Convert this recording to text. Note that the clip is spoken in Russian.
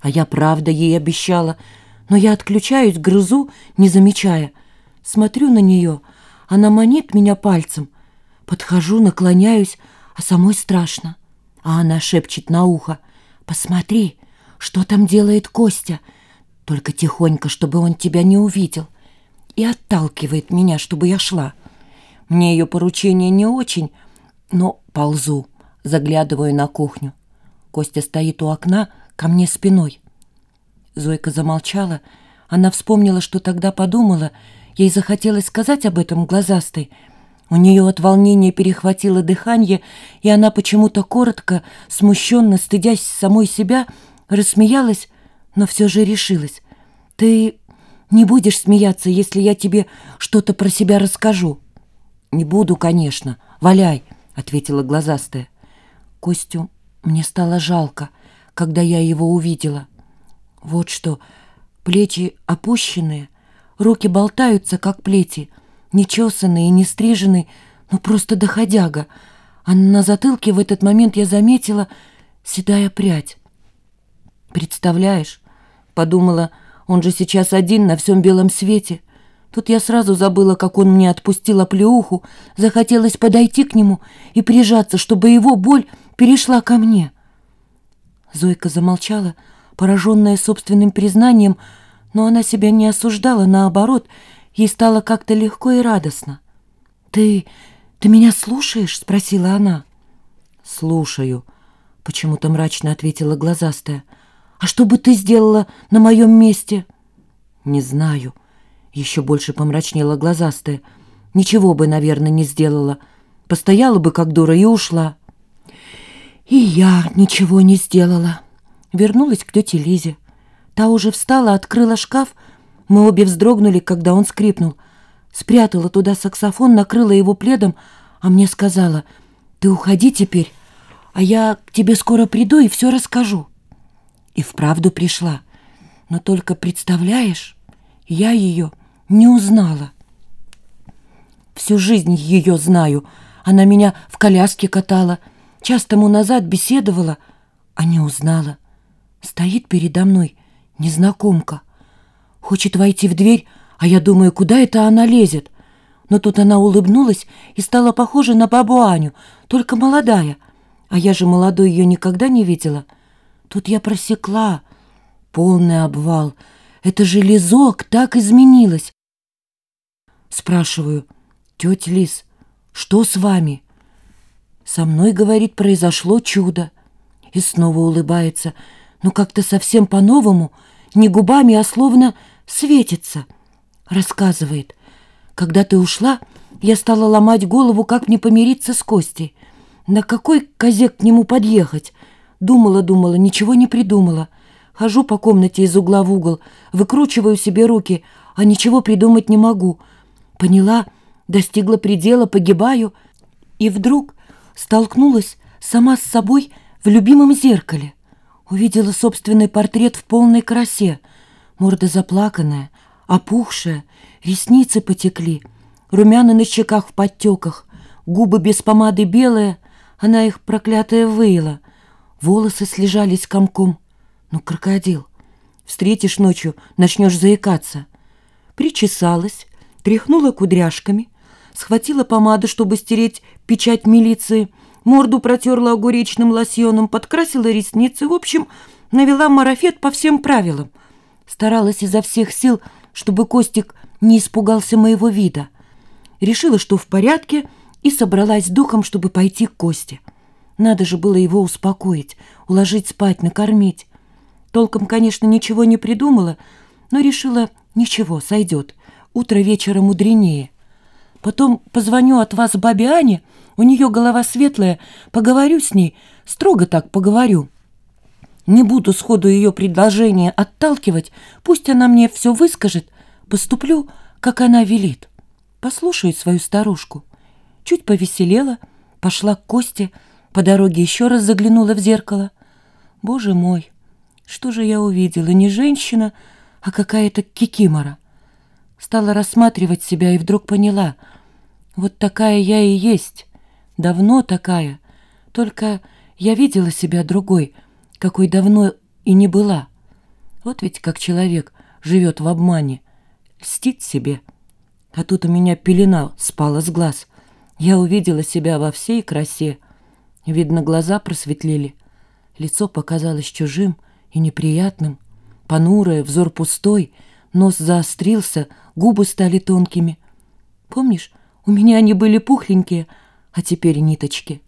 А я правда ей обещала, но я отключаюсь, грызу, не замечая. Смотрю на нее, она манит меня пальцем. Подхожу, наклоняюсь, а самой страшно. А она шепчет на ухо. «Посмотри, что там делает Костя. Только тихонько, чтобы он тебя не увидел». И отталкивает меня, чтобы я шла. Мне ее поручение не очень, но ползу, заглядываю на кухню. Костя стоит у окна, ко мне спиной. Зойка замолчала. Она вспомнила, что тогда подумала. Ей захотелось сказать об этом глазастой. У нее от волнения перехватило дыхание, и она почему-то коротко, смущенно, стыдясь самой себя, рассмеялась, но все же решилась. «Ты не будешь смеяться, если я тебе что-то про себя расскажу?» «Не буду, конечно. Валяй», — ответила глазастая. Костю мне стало жалко, когда я его увидела. Вот что, плечи опущенные, руки болтаются, как плети, нечесанные и не стриженные, но просто доходяга. А на затылке в этот момент я заметила седая прядь. «Представляешь?» — подумала, он же сейчас один на всем белом свете. Тут я сразу забыла, как он мне отпустил оплеуху, захотелось подойти к нему и прижаться, чтобы его боль перешла ко мне. Зойка замолчала, пораженная собственным признанием, но она себя не осуждала, наоборот, ей стало как-то легко и радостно. «Ты... ты меня слушаешь?» — спросила она. «Слушаю», — почему-то мрачно ответила глазастая. «А что бы ты сделала на моем месте?» «Не знаю», — еще больше помрачнела глазастая. «Ничего бы, наверное, не сделала. Постояла бы, как дура, и ушла». «И я ничего не сделала». Вернулась к тете Лизе. Та уже встала, открыла шкаф. Мы обе вздрогнули, когда он скрипнул. Спрятала туда саксофон, накрыла его пледом, а мне сказала, «Ты уходи теперь, а я к тебе скоро приду и все расскажу». И вправду пришла. Но только представляешь, я ее не узнала. Всю жизнь ее знаю. Она меня в коляске катала, час тому назад беседовала, а не узнала. Стоит передо мной незнакомка. Хочет войти в дверь, а я думаю, куда это она лезет. Но тут она улыбнулась и стала похожа на бабу Аню, только молодая. А я же молодой ее никогда не видела. Тут я просекла. Полный обвал. Это же Лизок так изменилась. Спрашиваю, тетя Лиз, что с вами? Со мной, говорит, произошло чудо. И снова улыбается — но как-то совсем по-новому, не губами, а словно светится. Рассказывает. Когда ты ушла, я стала ломать голову, как мне помириться с Костей. На какой козе к нему подъехать? Думала-думала, ничего не придумала. Хожу по комнате из угла в угол, выкручиваю себе руки, а ничего придумать не могу. Поняла, достигла предела, погибаю, и вдруг столкнулась сама с собой в любимом зеркале. Увидела собственный портрет в полной красе. Морда заплаканная, опухшая, ресницы потекли, румяна на щеках в подтеках, губы без помады белые, она их проклятая выила. Волосы слежались комком. Ну, крокодил. Встретишь ночью, начнешь заикаться. Причесалась, тряхнула кудряшками, схватила помаду, чтобы стереть печать милиции, морду протерла огуречным лосьоном, подкрасила ресницы, в общем, навела марафет по всем правилам. Старалась изо всех сил, чтобы Костик не испугался моего вида. Решила, что в порядке, и собралась духом, чтобы пойти к Косте. Надо же было его успокоить, уложить спать, накормить. Толком, конечно, ничего не придумала, но решила, ничего, сойдет. Утро вечера мудренее. Потом позвоню от вас бабе Ане, у нее голова светлая, поговорю с ней, строго так поговорю. Не буду сходу ее предложение отталкивать, пусть она мне все выскажет, поступлю, как она велит. Послушаю свою старушку. Чуть повеселела, пошла к Косте, по дороге еще раз заглянула в зеркало. Боже мой, что же я увидела? Не женщина, а какая-то кикимора. Стала рассматривать себя и вдруг поняла, вот такая я и есть, давно такая, только я видела себя другой, какой давно и не была. Вот ведь как человек живет в обмане, льстит себе. А тут у меня пелена спала с глаз. Я увидела себя во всей красе. Видно, глаза просветлели. Лицо показалось чужим и неприятным. Понурое, взор пустой, нос заострился, губы стали тонкими. Помнишь, у меня они были пухленькие, а теперь ниточки.